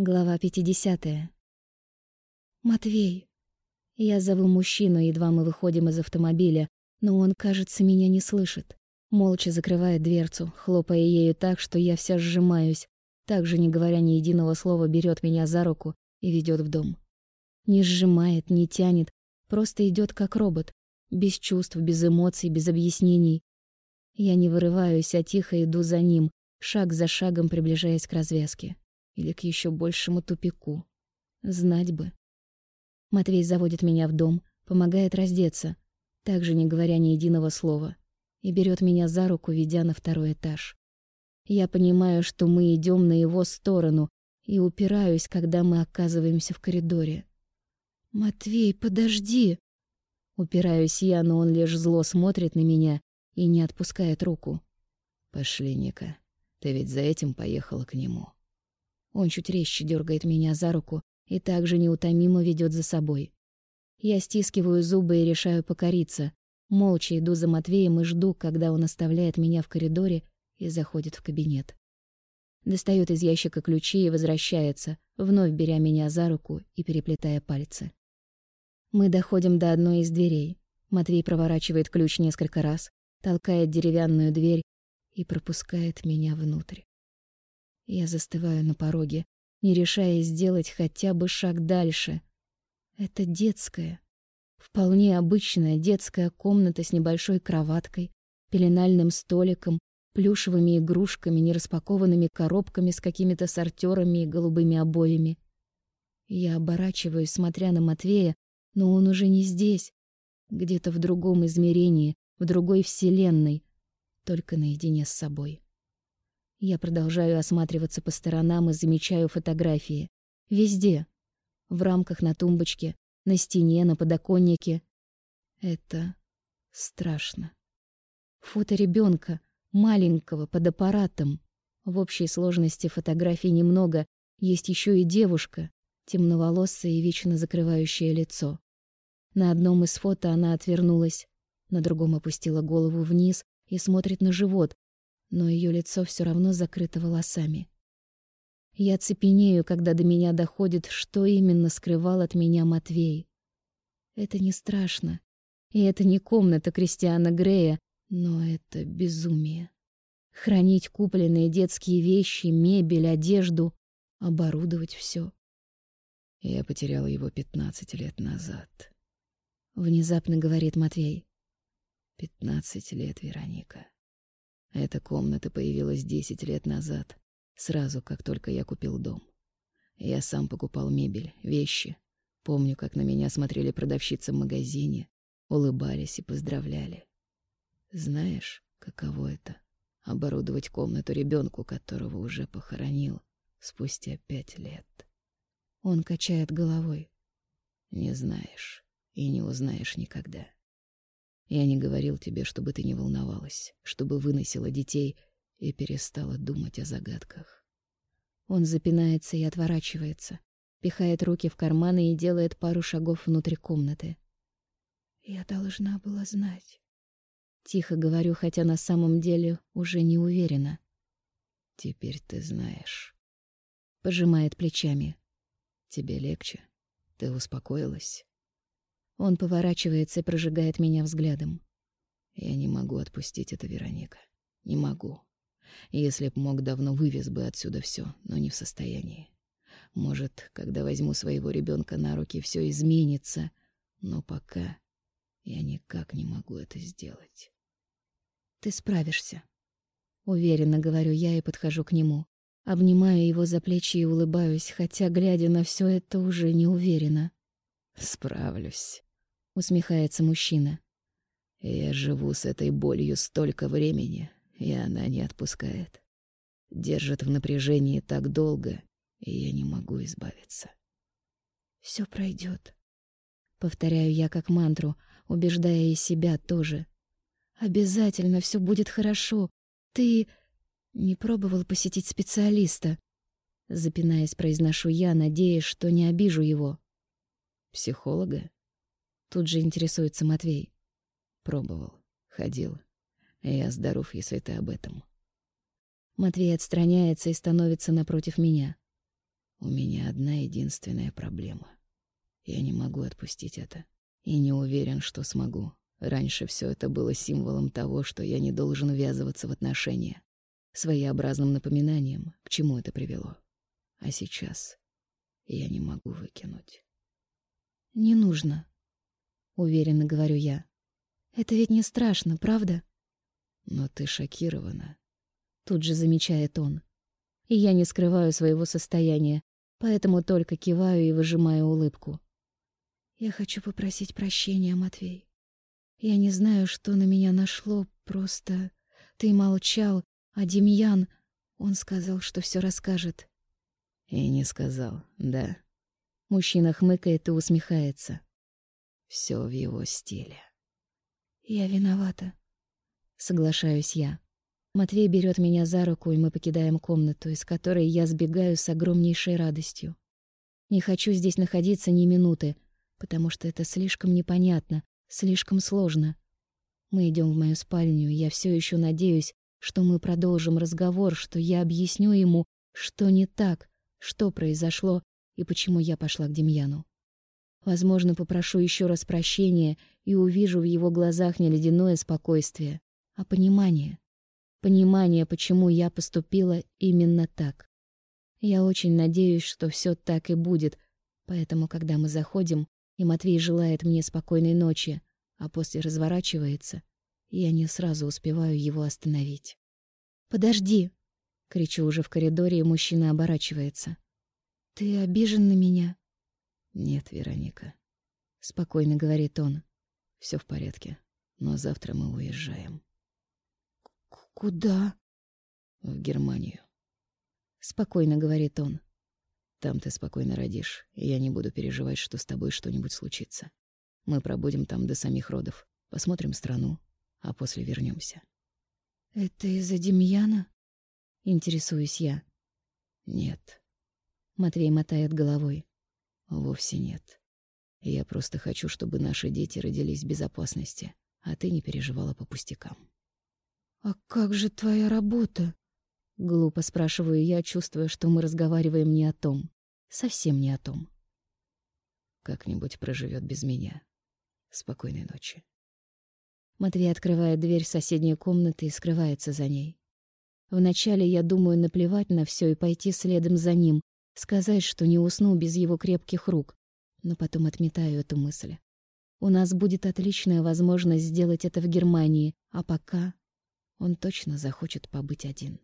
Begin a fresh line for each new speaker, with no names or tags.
Глава 50. Матвей. Я зову мужчину, едва мы выходим из автомобиля, но он, кажется, меня не слышит. Молча закрывает дверцу, хлопая ею так, что я вся сжимаюсь. Также, не говоря ни единого слова, берет меня за руку и ведет в дом. Не сжимает, не тянет, просто идет как робот, без чувств, без эмоций, без объяснений. Я не вырываюсь, а тихо иду за ним, шаг за шагом приближаясь к развязке или к еще большему тупику. Знать бы. Матвей заводит меня в дом, помогает раздеться, также не говоря ни единого слова, и берет меня за руку, ведя на второй этаж. Я понимаю, что мы идем на его сторону, и упираюсь, когда мы оказываемся в коридоре. «Матвей, подожди!» Упираюсь я, но он лишь зло смотрит на меня и не отпускает руку.
«Пошли, Ника. Ты ведь за этим поехала к нему».
Он чуть резче дергает меня за руку и также неутомимо ведет за собой. Я стискиваю зубы и решаю покориться. Молча иду за Матвеем и жду, когда он оставляет меня в коридоре и заходит в кабинет. Достает из ящика ключи и возвращается, вновь беря меня за руку и переплетая пальцы. Мы доходим до одной из дверей. Матвей проворачивает ключ несколько раз, толкает деревянную дверь и пропускает меня внутрь. Я застываю на пороге, не решая сделать хотя бы шаг дальше. Это детская, вполне обычная детская комната с небольшой кроваткой, пеленальным столиком, плюшевыми игрушками, нераспакованными коробками с какими-то сортерами и голубыми обоями. Я оборачиваюсь, смотря на Матвея, но он уже не здесь, где-то в другом измерении, в другой вселенной, только наедине с собой. Я продолжаю осматриваться по сторонам и замечаю фотографии. Везде. В рамках на тумбочке, на стене, на подоконнике. Это страшно. Фото ребенка, маленького, под аппаратом. В общей сложности фотографий немного, есть еще и девушка, темноволосая и вечно закрывающее лицо. На одном из фото она отвернулась, на другом опустила голову вниз и смотрит на живот, но ее лицо все равно закрыто волосами. Я цепенею, когда до меня доходит, что именно скрывал от меня Матвей. Это не страшно, и это не комната Кристиана Грея, но это безумие. Хранить купленные детские вещи, мебель, одежду, оборудовать все.
Я потерял его пятнадцать лет назад.
Внезапно говорит Матвей.
Пятнадцать лет, Вероника. Эта комната появилась десять лет назад, сразу как только я купил дом. Я сам покупал мебель, вещи. Помню, как на меня смотрели продавщицы в магазине, улыбались и поздравляли. Знаешь, каково это — оборудовать комнату ребенку, которого уже похоронил спустя пять лет?
Он качает головой.
Не знаешь и не узнаешь никогда. Я не говорил тебе, чтобы ты не волновалась, чтобы выносила детей и перестала думать о загадках.
Он запинается и отворачивается, пихает руки в карманы и делает пару шагов внутрь комнаты. Я должна была знать. Тихо говорю, хотя на самом деле уже не уверена.
Теперь ты знаешь.
Пожимает плечами.
Тебе легче? Ты успокоилась?
Он поворачивается и прожигает меня взглядом.
Я не могу отпустить это, Вероника. Не могу. Если б мог, давно вывез бы отсюда все, но не в состоянии. Может, когда возьму своего ребенка на руки, все изменится, но пока я никак не могу это сделать.
Ты справишься. Уверенно говорю я и подхожу к нему. Обнимаю его за плечи и улыбаюсь, хотя, глядя на все это, уже не уверена.
Справлюсь
усмехается мужчина.
Я живу с этой болью столько времени, и она не отпускает. Держит в напряжении так долго, и я не могу избавиться.
Все пройдет, повторяю я как мантру, убеждая и себя тоже. Обязательно все будет хорошо. Ты не пробовал посетить специалиста? Запинаясь, произношу я, надеясь, что не обижу его.
Психолога?
Тут же интересуется Матвей.
Пробовал, ходил. Я здоров, если ты об этом.
Матвей отстраняется и становится напротив меня.
У меня одна единственная проблема. Я не могу отпустить это. И не уверен, что смогу. Раньше все это было символом того, что я не должен ввязываться в отношения. Своеобразным напоминанием, к чему это привело. А сейчас я не могу выкинуть.
«Не нужно», — уверенно говорю я. «Это ведь не страшно, правда?»
«Но ты шокирована», —
тут же замечает он. И я не скрываю своего состояния, поэтому только киваю и выжимаю улыбку. «Я хочу попросить прощения, Матвей. Я не знаю, что на меня нашло, просто ты молчал, а Демьян, он сказал, что все расскажет.
И не сказал, да.
Мужчина хмыкает и усмехается.
Все в его стиле.
Я виновата. Соглашаюсь я. Матвей берет меня за руку, и мы покидаем комнату, из которой я сбегаю с огромнейшей радостью. Не хочу здесь находиться ни минуты, потому что это слишком непонятно, слишком сложно. Мы идем в мою спальню, и я все еще надеюсь, что мы продолжим разговор, что я объясню ему, что не так, что произошло и почему я пошла к Демьяну. Возможно, попрошу еще раз прощения и увижу в его глазах не ледяное спокойствие, а понимание. Понимание, почему я поступила именно так. Я очень надеюсь, что все так и будет, поэтому, когда мы заходим, и Матвей желает мне спокойной ночи, а после разворачивается, я не сразу успеваю его остановить. «Подожди!» — кричу уже в коридоре, и мужчина оборачивается. «Ты обижен на меня?»
«Нет, Вероника», —
спокойно говорит он.
Все в порядке, но завтра мы уезжаем».
«Куда?»
«В Германию», —
спокойно говорит он.
«Там ты спокойно родишь, и я не буду переживать, что с тобой что-нибудь случится. Мы пробудем там до самих родов, посмотрим страну, а после вернемся.
«Это из-за Демьяна?» — интересуюсь я.
«Нет».
Матвей мотает головой.
«Вовсе нет. Я просто хочу, чтобы наши дети родились в безопасности, а ты не переживала по пустякам».
«А как же твоя работа?» Глупо спрашиваю я, чувствуя, что мы разговариваем не о том. Совсем не о том.
Как-нибудь проживет без меня. Спокойной ночи.
Матвей открывает дверь соседней комнаты и скрывается за ней. Вначале я думаю наплевать на все и пойти следом за ним, сказать, что не усну без его крепких рук, но потом отметаю эту мысль. У нас будет отличная возможность сделать это в Германии, а пока он точно захочет побыть один.